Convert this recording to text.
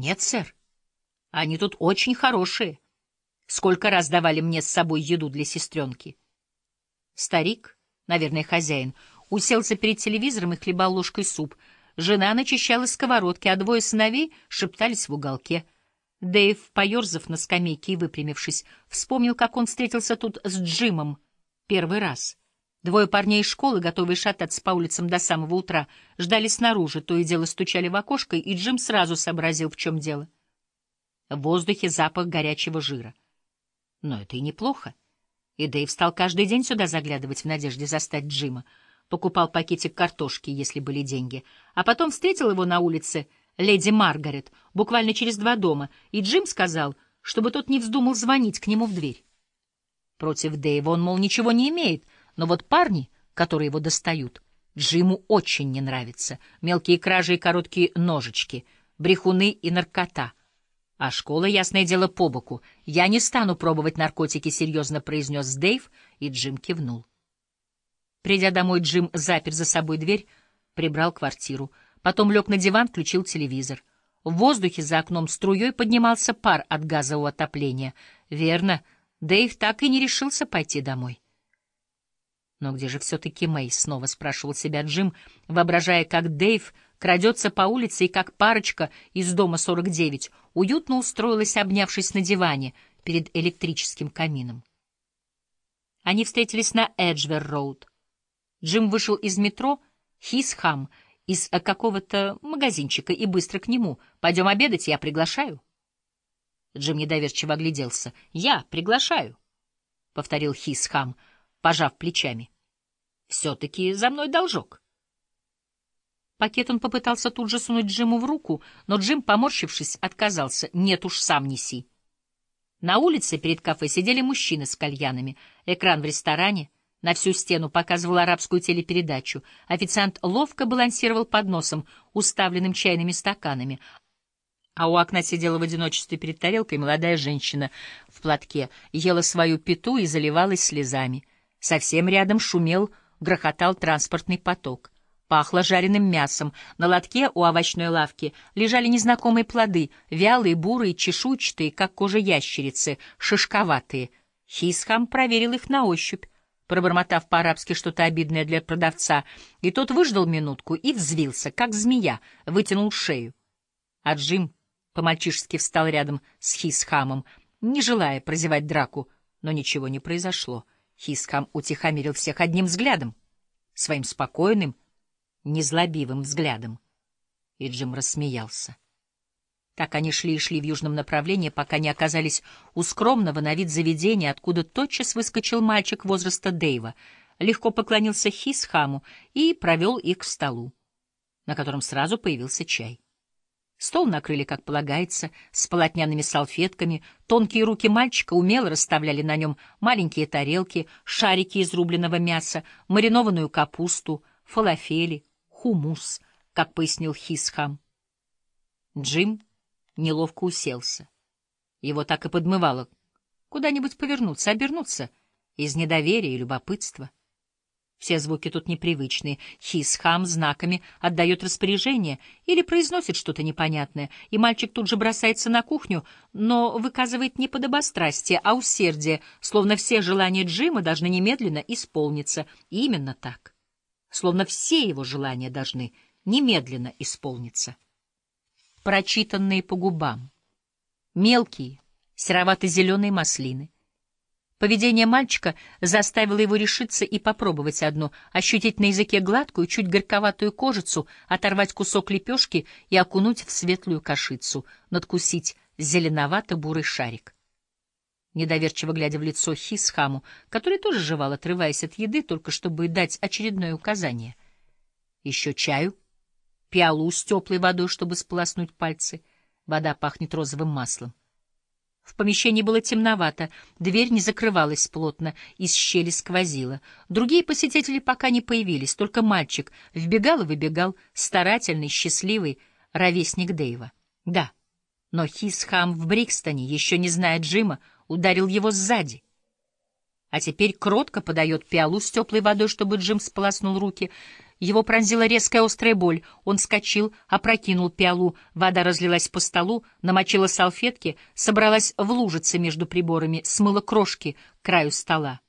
Нет, сэр. Они тут очень хорошие. Сколько раз давали мне с собой еду для сестренки. Старик, наверное, хозяин, уселся перед телевизором и хлебал ложкой суп. Жена начищала сковородки, а двое сыновей шептались в уголке. Дэйв, поерзав на скамейке и выпрямившись, вспомнил, как он встретился тут с Джимом первый раз. Двое парней из школы, готовые шататься по улицам до самого утра, ждали снаружи, то и дело стучали в окошко, и Джим сразу сообразил, в чем дело. В воздухе запах горячего жира. Но это и неплохо. И Дэйв стал каждый день сюда заглядывать в надежде застать Джима. Покупал пакетик картошки, если были деньги. А потом встретил его на улице леди Маргарет, буквально через два дома, и Джим сказал, чтобы тот не вздумал звонить к нему в дверь. Против Дэйва он, мол, ничего не имеет, но вот парни, которые его достают, Джиму очень не нравятся. Мелкие кражи и короткие ножички, брехуны и наркота — а школа, ясное дело, по боку. Я не стану пробовать наркотики, — серьезно произнес Дэйв, и Джим кивнул. Придя домой, Джим запер за собой дверь, прибрал квартиру. Потом лег на диван, включил телевизор. В воздухе за окном струей поднимался пар от газового отопления. Верно, Дэйв так и не решился пойти домой. Но где же все-таки Мэй? — снова спрашивал себя Джим, воображая, как Дэйв крадется по улице и как парочка из дома 49 уютно устроилась, обнявшись на диване перед электрическим камином. Они встретились на Эджвер-роуд. Джим вышел из метро Хисхам из какого-то магазинчика и быстро к нему. «Пойдем обедать, я приглашаю». Джим недоверчиво огляделся. «Я приглашаю», — повторил Хисхам, пожав плечами. «Все-таки за мной должок». Пакет он попытался тут же сунуть Джиму в руку, но Джим, поморщившись, отказался. «Нет уж, сам неси». На улице перед кафе сидели мужчины с кальянами. Экран в ресторане на всю стену показывал арабскую телепередачу. Официант ловко балансировал под носом, уставленным чайными стаканами. А у окна сидела в одиночестве перед тарелкой молодая женщина в платке, ела свою пету и заливалась слезами. Совсем рядом шумел, грохотал транспортный поток. Пахло жареным мясом. На лотке у овощной лавки лежали незнакомые плоды, вялые, бурые, чешуйчатые, как кожа ящерицы, шишковатые. Хисхам проверил их на ощупь, пробормотав по-арабски что-то обидное для продавца, и тот выждал минутку и взвился, как змея, вытянул шею. А Джим по-мальчишески встал рядом с Хисхамом, не желая прозевать драку, но ничего не произошло. Хисхам утихомирил всех одним взглядом, своим спокойным, незлобивым взглядом. И Джим рассмеялся. Так они шли и шли в южном направлении, пока не оказались у скромного на вид заведения, откуда тотчас выскочил мальчик возраста Дэйва, легко поклонился Хисхаму и провел их к столу, на котором сразу появился чай. Стол накрыли, как полагается, с полотняными салфетками, тонкие руки мальчика умело расставляли на нем маленькие тарелки, шарики из рубленого мяса, маринованную капусту, фалафели, хумус, как пояснил Хисхам. Джим неловко уселся. Его так и подмывало куда-нибудь повернуться, обернуться из недоверия и любопытства. Все звуки тут непривычные. Хисхам знаками отдает распоряжение или произносит что-то непонятное, и мальчик тут же бросается на кухню, но выказывает не подобострастие, а усердие, словно все желания Джима должны немедленно исполниться. И именно так словно все его желания должны немедленно исполниться. Прочитанные по губам, мелкие, серовато-зеленые маслины. Поведение мальчика заставило его решиться и попробовать одно — ощутить на языке гладкую, чуть горьковатую кожицу, оторвать кусок лепешки и окунуть в светлую кашицу, надкусить зеленовато-бурый шарик недоверчиво глядя в лицо Хисхаму, который тоже жевал, отрываясь от еды, только чтобы дать очередное указание. Еще чаю, пиалу с теплой водой, чтобы сполоснуть пальцы. Вода пахнет розовым маслом. В помещении было темновато, дверь не закрывалась плотно, из щели сквозила. Другие посетители пока не появились, только мальчик вбегал и выбегал, старательный, счастливый, ровесник Дэйва. Да, но Хисхам в Брикстоне, еще не зная Джима, ударил его сзади. А теперь кротко подает пиалу с теплой водой, чтобы Джим сполоснул руки. Его пронзила резкая острая боль. Он вскочил, опрокинул пиалу. Вода разлилась по столу, намочила салфетки, собралась в лужице между приборами, смыла крошки к краю стола.